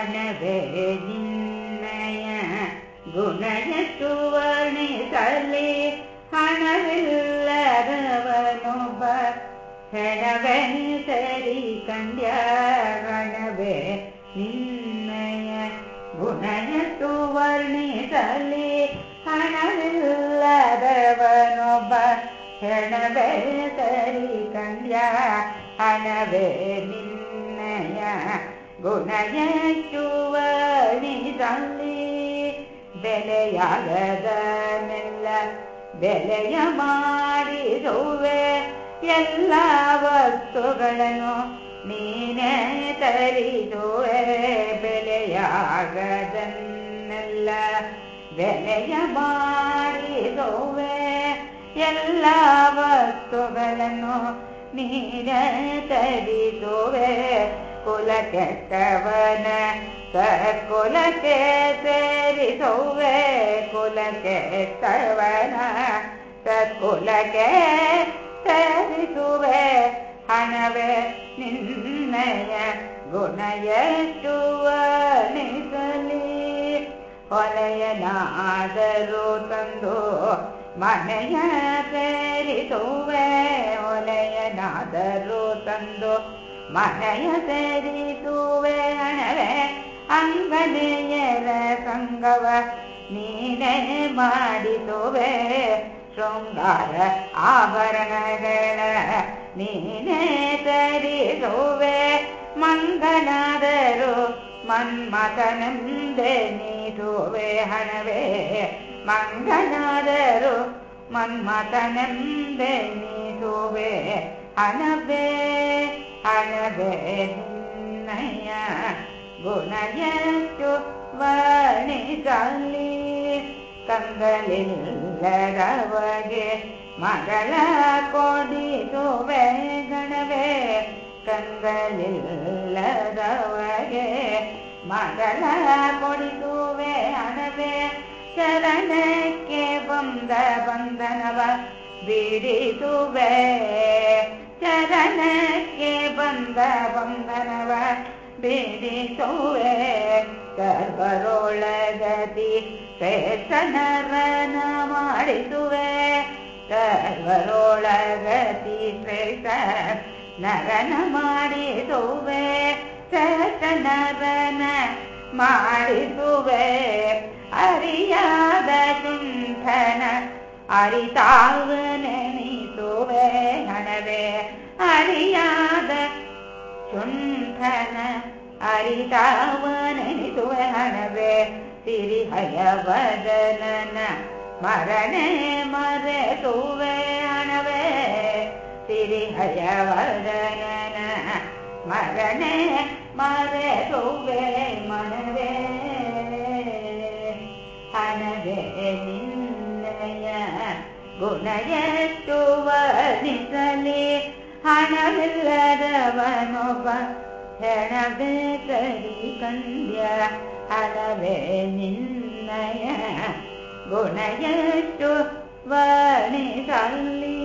ಹಣವೇ ನಿನ್ನಯ ಗುಣಯಷ್ಟು ವರ್ಣಿಸಲಿ ಹಣವಿಲ್ಲದವನೊಬ್ಬ ಹೆಣವೇ ಸರಿ ಕಂಡ್ಯ ಹಣವೇ ನಿನ್ನಯ ಗುಣಯಷ್ಟು ವರ್ಣಿಸಲಿ ಹಣವಿಲ್ಲದವನೊಬ್ಬ ಹೆಣವೇ ಸರಿ ಕಂಡ್ಯ ಹಣವೇ ನಿನ್ನಯ ಗುಣಯಷ್ಟು ವರ್ಣಿಸಲಿ ಬೆಲೆಯಾಗದನೆಲ್ಲ ಬೆಲೆಯ ಮಾಡಿರುವೆ. ಎಲ್ಲ ವಸ್ತುಗಳನ್ನು ನೀನೇ ತರಿದುವೆ. ಬೆಲೆಯಾಗದನ್ನೆಲ್ಲ ಬೆಲೆಯ ಮಾಡಿರುವೆ. ಎಲ್ಲ ವಸ್ತುಗಳನ್ನು ನೀನೇ ತರಿಸುವೆ ಕುಲ ಕೆಟ್ಟವನ ಸಕುಲಕ್ಕೆ ಸೇರಿಸುವೆ ಕುಲ ಕೆಟ್ಟವನ ಸಕುಲಕ್ಕೆ ಸೇರಿಸುವೆ ಹಣವೇ ನಿನ್ನಯ ಗುಣ ಎಷ್ಟು ವರ್ಣಿಸಲಿ ಹೊಲೆಯನಾದರೂ ತಂದು ಮನೆಯ ಸೇರಿಸುವೆ ಹೊಲೆಯನಾದರೂ ತಂದು ಮನೆಯ ಸೇರಿಸುವೆ ಹಣವೇ ಅಂಗನೆಯರ ಸಂಗವ ನೀನೇ ಮಾಡಿಸುವೆ ಶೃಂಗಾರ ಆಭರಣಗಳ ನೀನೇ ತರಿಸುವೆ ಮಂಗನಾದರೂ ಮನ್ಮಥನೆಂದೆ ನೀಡುವೆ ಹಣವೇ ಮಂಗನಾದರೂ ಮನ್ಮಥನೆಂದೆ ನೀಡುವೆ ಹಣವೇ ಹಣವೇ ನಿನ್ನಯ ಗುಣಯಷ್ಟು ವರ್ಣಿಸಲಿ ಕಂಗಲಿಲ್ಲದವಗೆ ಮಗಳ ಕೊಡಿಸುವೆ ಗಣವೇ ಕಂಗಲಿಲ್ಲದವಗೆ ಮಗಳ ಕೊಡಿಸುವೆ ಹಣವೇ ಚರಣಕ್ಕೆ ಬಂದ ಬಂಧನವ ಬಿಡಿಸುವೆ ಚರಣಕ್ಕೆ ಬಂದ ಬಂಧನವ ಬಿಡಿಸುವೆ ಸರ್ವರೊಳಗತಿ ಶ್ರೇಷ್ಠನರನ ಮಾಡಿಸುವೆ ಸರ್ವರೊಳಗತಿ ಶ್ರೇಷ್ಠ ನರನ ಮಾಡಿಸುವೆ ಶ್ರೇಷ್ಠ ನರನ ಮಾಡಿಸುವೆ ಅರಿಯಾದ ಶುಂಠನ ಅರಿತಾವನೆನಿಸುವೆ ಶುಂಠನ ಅರಿತಾವನೆನಿಸುವೆ ಹಣವೇ ಸಿರಿಹಯವದನನ ಮರಣೆ ಮರೆಸುವೆ ಹಣವೇ ಸಿರಿಹಯವದನನ ಮರಣೆ ಮರೆಸುವೆ ಮನವೇ ಹಣವೇ ನಿನ್ನಯ ಗುಣಯಷ್ಟು ವರ್ಣಿಸಲಿ ಹಣವಿಲ್ಲದವನೊಬ್ಬ ಹೆಣವೇ ಸರಿ ಕಂಡ್ಯ ಹಣವೇ ನಿನ್ನಯ ಗುಣಯಷ್ಟು ವರ್ಣಿಸಲಿ